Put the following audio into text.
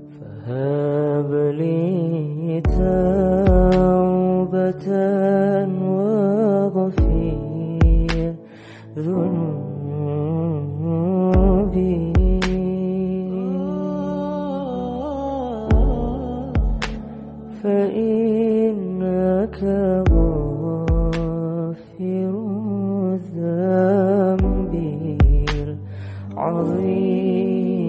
فهب لي توبة واغفر ذنوبي. فإنك غافر الذنب العظيم.